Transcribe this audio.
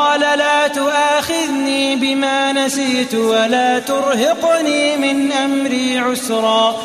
قال لا تؤاخذني بما نسيت ولا ترهقني من أمري عسرا.